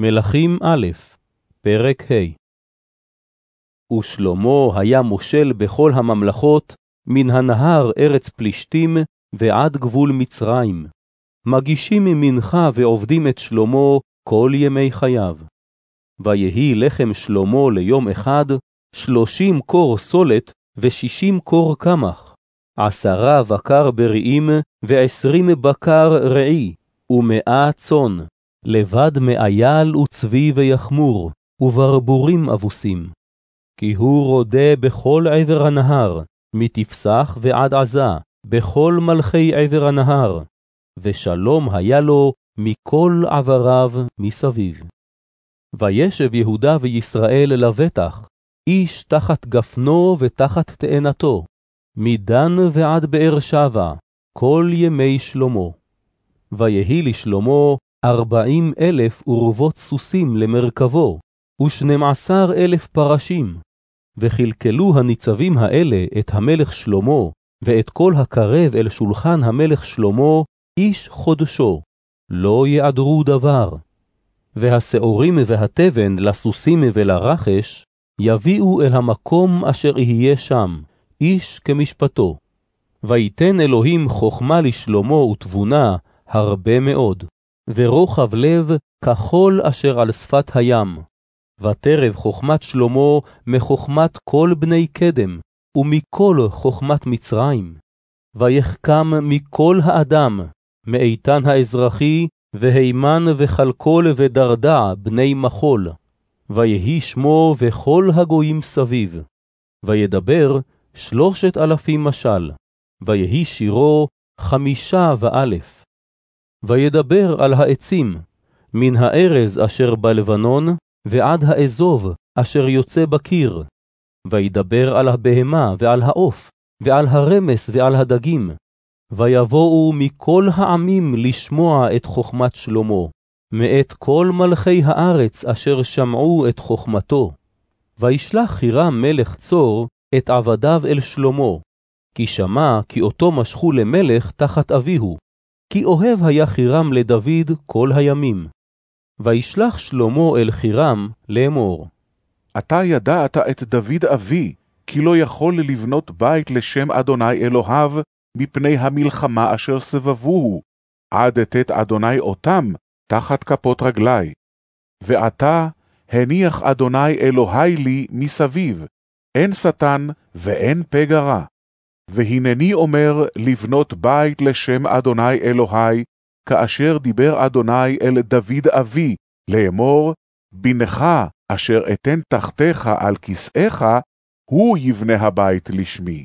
מלכים א', פרק ה' ושלמה היה מושל בכל הממלכות, מן הנהר ארץ פלישתים ועד גבול מצרים. מגישים מנחה ועובדים את שלמה כל ימי חייו. ויהי לחם שלמה ליום אחד, שלושים קור סולת ושישים קור קמח, עשרה בקר בריאים ועשרים בקר רעי, ומאה צאן, לבד מאייל וצבי ויחמור, וברבורים אבוסים. כי הוא רודה בכל עבר הנהר, מתפסח ועד עזה, בכל מלכי עבר הנהר, ושלום היה לו מכל עבריו מסביב. וישב יהודה וישראל לבטח, איש תחת גפנו ותחת תאנתו, מדן ועד באר שבע, כל ימי שלמה. ויהי לשלמה ארבעים אלף ורבות סוסים למרכבו, ושנים עשר אלף פרשים. וכלכלו הניצבים האלה את המלך שלמה, ואת כל הקרב אל שולחן המלך שלמה, איש חודשו, לא יעדרו דבר. והשעורים והתבן לסוסים ולרחש, יביאו אל המקום אשר יהיה שם, איש כמשפטו. ויתן אלוהים חכמה לשלמה ותבונה הרבה מאוד, ורוחב לב כחול אשר על שפת הים. ותרב חכמת שלמה מחכמת כל בני קדם, ומכל חכמת מצרים. ויחכם מכל האדם, מאיתן האזרחי, והימן וכלכל ודרדע בני מחול. ויהי שמו וכל הגויים סביב. וידבר שלושת אלפים משל, ויהי שירו חמישה ואלף. וידבר על העצים, מן הארז אשר בלבנון, ועד האזוב אשר יוצא בקיר. וידבר על הבהמה ועל העוף, ועל הרמס ועל הדגים. ויבואו מכל העמים לשמוע את חכמת שלמה, מאת כל מלכי הארץ אשר שמעו את חכמתו. וישלח חירם מלך צור את עבדיו אל שלמה, כי שמע כי אותו משכו למלך תחת אביהו, כי אוהב היה חירם לדוד כל הימים. וישלח שלמה אל חירם לאמור. אתה ידעת את דוד אבי, כי לא יכול לבנות בית לשם אדוני אלוהיו, מפני המלחמה אשר סבבוהו, עד אתת אדוני אותם תחת כפות רגלי. ועתה הניח אדוני אלוהי לי מסביב, אין שטן ואין פגע רע. והנני אומר לבנות בית לשם אדוני אלוהי, כאשר דיבר אדוני אל דוד אבי, לאמור, בנך אשר אתן תחתיך על כסאיך, הוא יבנה הבית לשמי.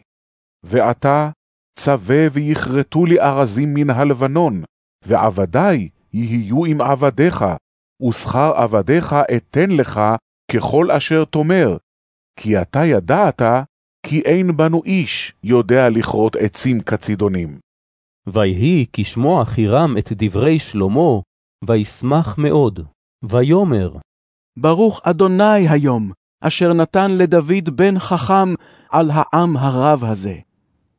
ועתה צווה ויכרתו לי ארזים מן הלבנון, ועבדי יהיו עם עבדיך, ושכר עבדיך אתן לך ככל אשר תאמר, כי אתה ידעת כי אין בנו איש יודע לכרות עצים כצידונים. ויהי כשמוע חירם את דברי שלמה, וישמח מאוד, ויאמר, ברוך אדוני היום, אשר נתן לדוד בן חכם על העם הרב הזה.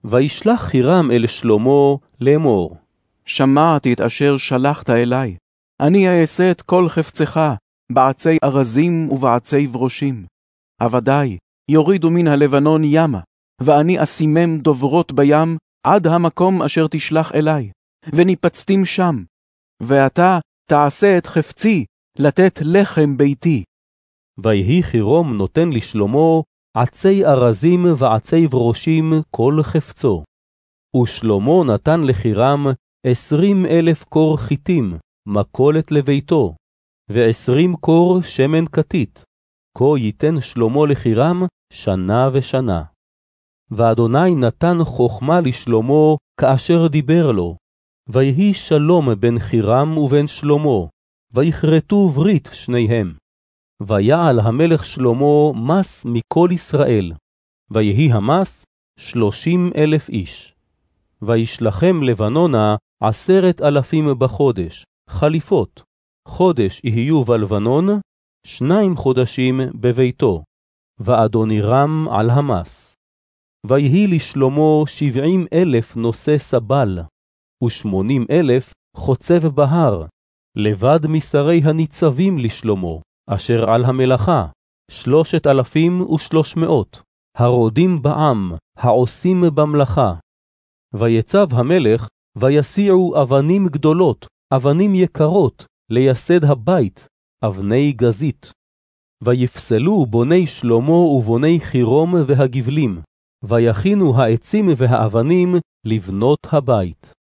וישלח חירם אל שלמה לאמור, שמעתי את אשר שלחת אלי, אני אעשה את כל חפצך, בעצי ארזים ובעצי ברושים. עבדי, יורידו מן הלבנון ימה, ואני אסימם דוברות בים עד המקום אשר תשלח אלי, וניפצתים שם. ואתה תעשה את חפצי לתת לחם ביתי. ויהי חירום נותן לשלמה עצי ארזים ועצי ברושים כל חפצו. ושלמה נתן לחירם עשרים אלף קור חיטים, מכולת לביתו, ועשרים קור שמן כתית, כה ייתן שלמה לחירם שנה ושנה. ואדוני נתן חכמה לשלמה כאשר דיבר לו, ויהי שלום בין חירם ובין שלמה, ויכרתו ברית שניהם. ויעל המלך שלמה מס מכל ישראל, ויהי המס שלושים אלף איש. וישלחם לבנונה עשרת אלפים בחודש, חליפות, חודש יהיו בלבנון, שניים חודשים בביתו, ואדוני רם על המס. ויהי לשלמה שבעים אלף נושא סבל, ושמונים אלף חוצב בהר, לבד משרי הניצבים לשלמה, אשר על המלאכה, שלושת אלפים ושלוש מאות, הרודים בעם, העושים במלאכה. ויצב המלך, ויסיעו אבנים גדולות, אבנים יקרות, לייסד הבית, אבני גזית. ויפסלו בוני שלמה ובוני חירום והגבלים, ויכינו העצים והאבנים לבנות הבית.